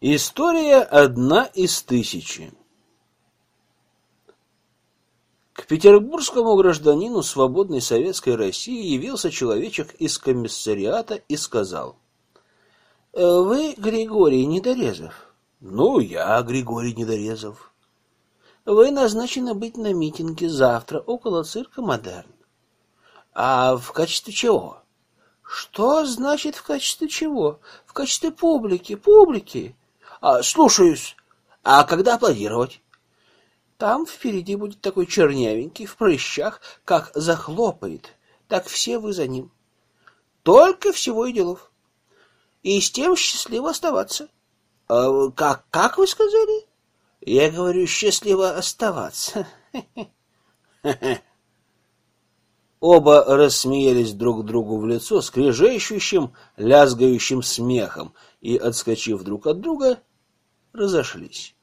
История одна из тысячи. К петербургскому гражданину свободной советской России явился человечек из комиссариата и сказал: «Э, "Вы Григорий Недорезов?" "Ну, я Григорий Недорезов." "Вы назначены быть на митинге завтра около цирка Модерн." "А в качестве чего?" "Что значит в качестве чего? В качестве публики, публики." А, слушаюсь. А когда аплодировать? Там впереди будет такой чернявенький в прыщах, как захлопает, так все вы за ним. Только всего и делов. И с тем счастливо оставаться. А, как, как вы сказали? Я говорю, счастливо оставаться. Оба рассмеялись друг другу в лицо скрежещущим, лязгающим смехом и, отскочив друг от друга, разошлись.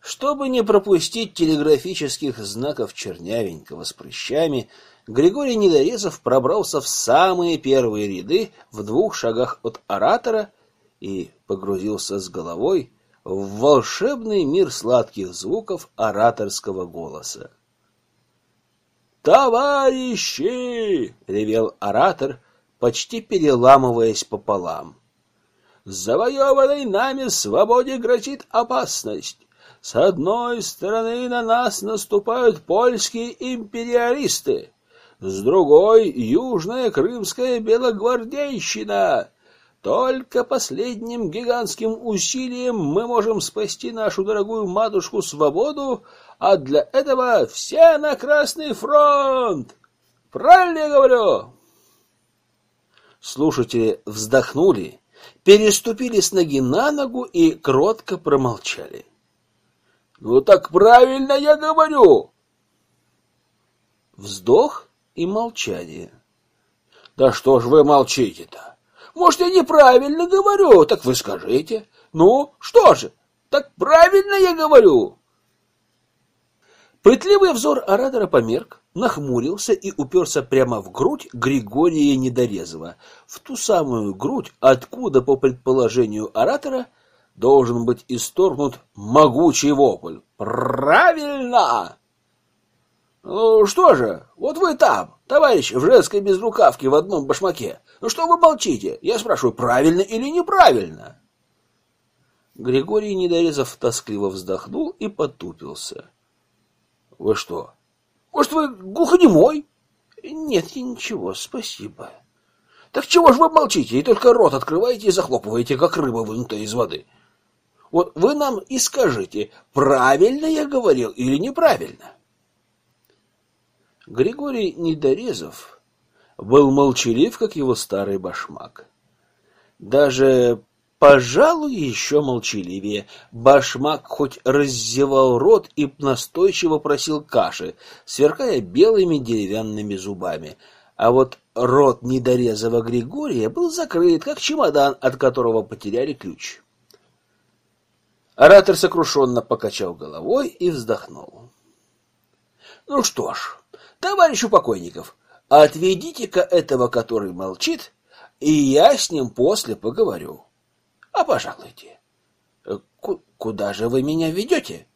Чтобы не пропустить телеграфических знаков чернявенького с прыщами, Григорий Недорезов пробрался в самые первые ряды в двух шагах от оратора и погрузился с головой в волшебный мир сладких звуков ораторского голоса. «Товарищи!» — ревел оратор, почти переламываясь пополам. Завоеванной нами свободе грозит опасность. С одной стороны на нас наступают польские империалисты, с другой — южная крымская белогвардейщина. Только последним гигантским усилием мы можем спасти нашу дорогую матушку свободу, а для этого все на Красный фронт. Правильно я говорю? Слушатели вздохнули переступили с ноги на ногу и кротко промолчали. Ну так правильно я говорю. Вздох и молчание. Да что ж вы молчите-то? Может, я неправильно говорю? Так вы скажите. Ну, что же? Так правильно я говорю. Пытливый взор оратора померк, нахмурился и уперся прямо в грудь Григория Недорезова, в ту самую грудь, откуда, по предположению оратора, должен быть исторгнут могучий вопль. «Правильно!» «Ну что же, вот вы там, товарищ в женской безрукавке в одном башмаке. Ну что вы молчите? Я спрашиваю, правильно или неправильно?» Григорий Недорезов тоскливо вздохнул и потупился. «Вы что, может, вы глухонемой? Нет, я ничего, спасибо. Так чего ж вы молчите и только рот открываете и захлопываете, как рыба, вынутая из воды? Вот вы нам и скажите, правильно я говорил или неправильно? Григорий Недорезов был молчалив, как его старый башмак. Даже Пожалуй, еще молчаливее. Башмак хоть раззевал рот и настойчиво просил каши, сверкая белыми деревянными зубами. А вот рот недорезого Григория был закрыт, как чемодан, от которого потеряли ключ. Оратор сокрушенно покачал головой и вздохнул. Ну что ж, товарищ у покойников, отведите-ка этого, который молчит, и я с ним после поговорю. А пожалуйте. Э, куда же вы меня ведете?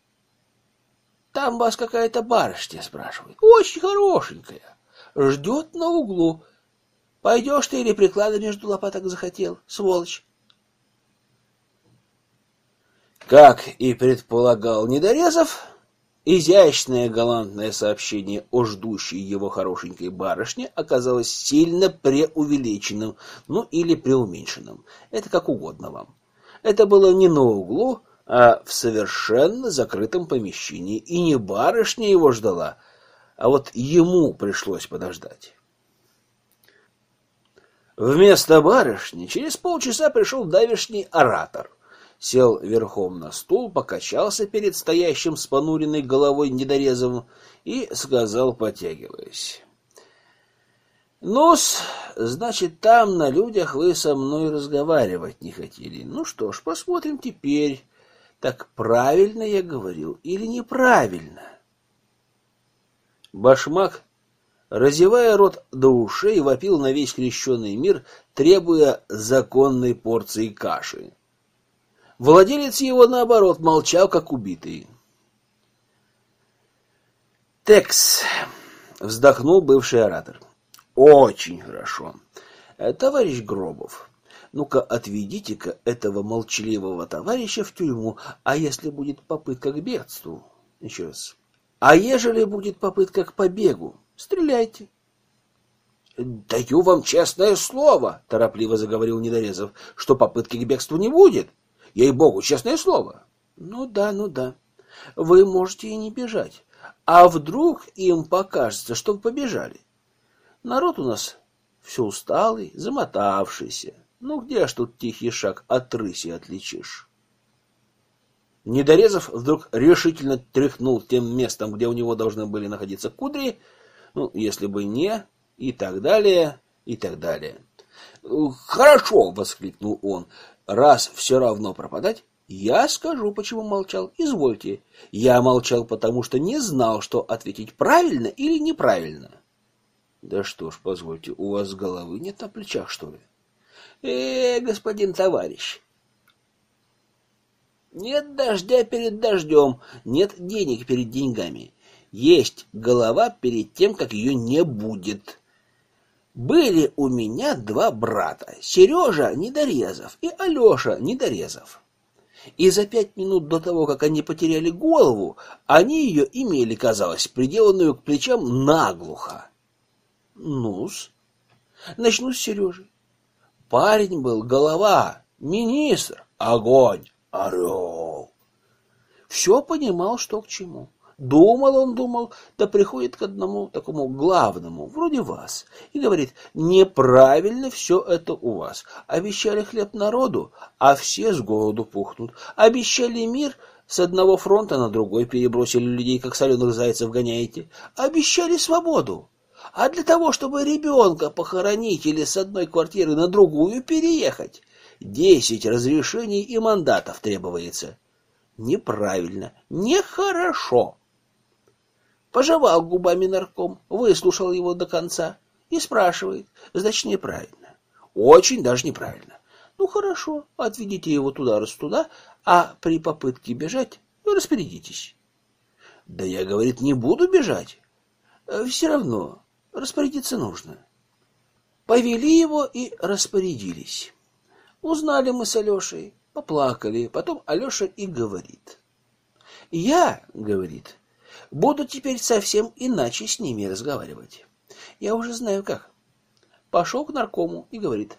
Там вас какая-то барышня спрашивает. Очень хорошенькая. Ждет на углу. Пойдешь ты или приклада между лопаток захотел, сволочь? Как и предполагал Недорезов, изящное галантное сообщение о ждущей его хорошенькой барышне оказалось сильно преувеличенным, ну или преуменьшенным. Это как угодно вам. Это было не на углу, а в совершенно закрытом помещении, и не барышня его ждала, а вот ему пришлось подождать. Вместо барышни через полчаса пришел давишний оратор — сел верхом на стул, покачался перед стоящим с понуренной головой недорезовым и сказал, потягиваясь. «Ну-с, значит, там на людях вы со мной разговаривать не хотели. Ну что ж, посмотрим теперь, так правильно я говорил или неправильно?» Башмак, разевая рот до ушей, вопил на весь крещенный мир, требуя законной порции каши. Владелец его, наоборот, молчал, как убитый. «Текс», — вздохнул бывший оратор. «Очень хорошо. Э, товарищ Гробов, ну-ка отведите-ка этого молчаливого товарища в тюрьму, а если будет попытка к бегству? Еще раз. А ежели будет попытка к побегу, стреляйте. Даю вам честное слово, торопливо заговорил Недорезов, что попытки к бегству не будет. Ей-богу, честное слово. Ну да, ну да. Вы можете и не бежать. А вдруг им покажется, что вы побежали? Народ у нас все усталый, замотавшийся. Ну где ж тут тихий шаг от рыси отличишь? Недорезов вдруг решительно тряхнул тем местом, где у него должны были находиться кудри, ну, если бы не, и так далее, и так далее. «Хорошо!» — воскликнул он. «Раз все равно пропадать, я скажу, почему молчал. Извольте. Я молчал, потому что не знал, что ответить правильно или неправильно». «Да что ж, позвольте, у вас головы нет на плечах, что ли?» «Э, господин товарищ, нет дождя перед дождем, нет денег перед деньгами. Есть голова перед тем, как ее не будет. Были у меня два брата, Сережа Недорезов и Алеша Недорезов. И за пять минут до того, как они потеряли голову, они ее имели, казалось, приделанную к плечам наглухо. Ну-с, начну с Сережи. Парень был голова, министр, огонь, орел. Все понимал, что к чему. Думал он, думал, да приходит к одному такому главному, вроде вас, и говорит, неправильно все это у вас. Обещали хлеб народу, а все с голоду пухнут. Обещали мир, с одного фронта на другой перебросили людей, как соленых зайцев гоняете. Обещали свободу. А для того, чтобы ребенка похоронить или с одной квартиры на другую переехать, десять разрешений и мандатов требуется. Неправильно, нехорошо. Пожевал губами нарком, выслушал его до конца и спрашивает, значит, неправильно. Очень даже неправильно. Ну, хорошо, отведите его туда раз туда, а при попытке бежать распорядитесь. Да я, говорит, не буду бежать. Э, Все равно распорядиться нужно. Повели его и распорядились. Узнали мы с Алешей, поплакали. Потом Алеша и говорит. Я, говорит, Буду теперь совсем иначе с ними разговаривать. Я уже знаю как. Пошел к наркому и говорит.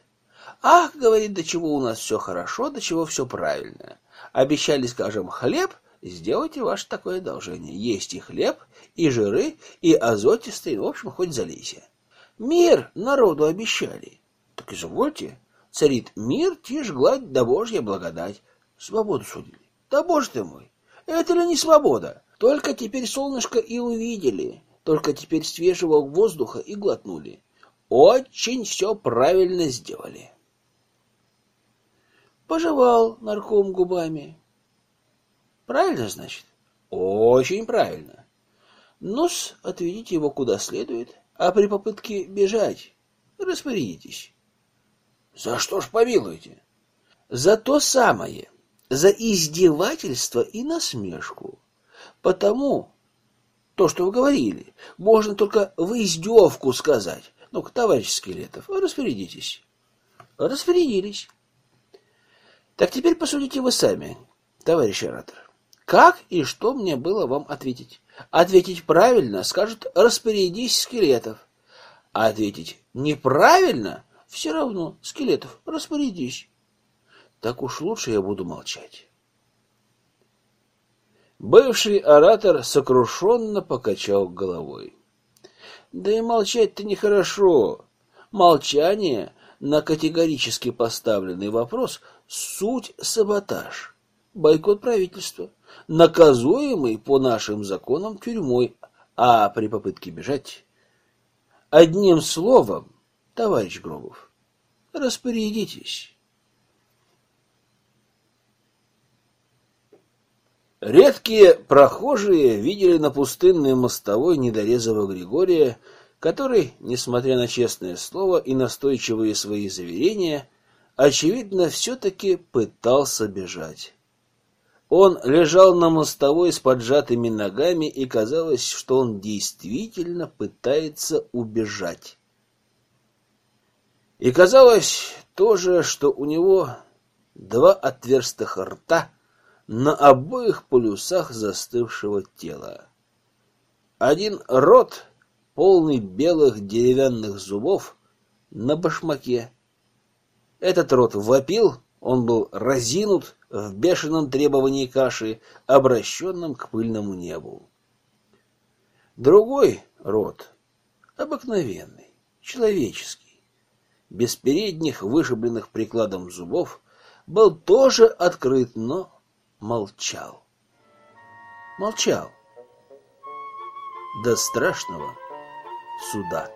Ах, говорит, до чего у нас все хорошо, до чего все правильно. Обещали, скажем, хлеб, сделайте ваше такое одолжение. Есть и хлеб, и жиры, и азотистые, в общем, хоть залейся. Мир народу обещали. Так извольте. Царит мир, тишь, гладь, да божья благодать. Свободу судили. Да боже ты мой, это ли не свобода? Только теперь солнышко и увидели, только теперь свежего воздуха и глотнули. Очень все правильно сделали. Пожевал нарком губами. Правильно, значит? Очень правильно. Ну-с, отведите его куда следует, а при попытке бежать распорядитесь. За что ж помилуете? За то самое, за издевательство и насмешку. Потому то, что вы говорили, можно только в издевку сказать. Ну-ка, товарищ Скелетов, распорядитесь. Распорядились. Так теперь посудите вы сами, товарищ оратор. Как и что мне было вам ответить? Ответить правильно, скажут, распорядись, Скелетов. А ответить неправильно, все равно, Скелетов, распорядись. Так уж лучше я буду молчать. Бывший оратор сокрушенно покачал головой. Да и молчать-то нехорошо. Молчание на категорически поставленный вопрос — суть саботаж, бойкот правительства, наказуемый по нашим законам тюрьмой, а при попытке бежать... Одним словом, товарищ Гробов, распорядитесь. Редкие прохожие видели на пустынной мостовой недорезого Григория, который, несмотря на честное слово и настойчивые свои заверения, очевидно, все-таки пытался бежать. Он лежал на мостовой с поджатыми ногами, и казалось, что он действительно пытается убежать. И казалось тоже, что у него два отверстых рта на обоих полюсах застывшего тела. Один рот, полный белых деревянных зубов, на башмаке. Этот рот вопил, он был разинут в бешеном требовании каши, обращенном к пыльному небу. Другой рот, обыкновенный, человеческий, без передних, вышибленных прикладом зубов, был тоже открыт, но молчал. Молчал. До страшного суда.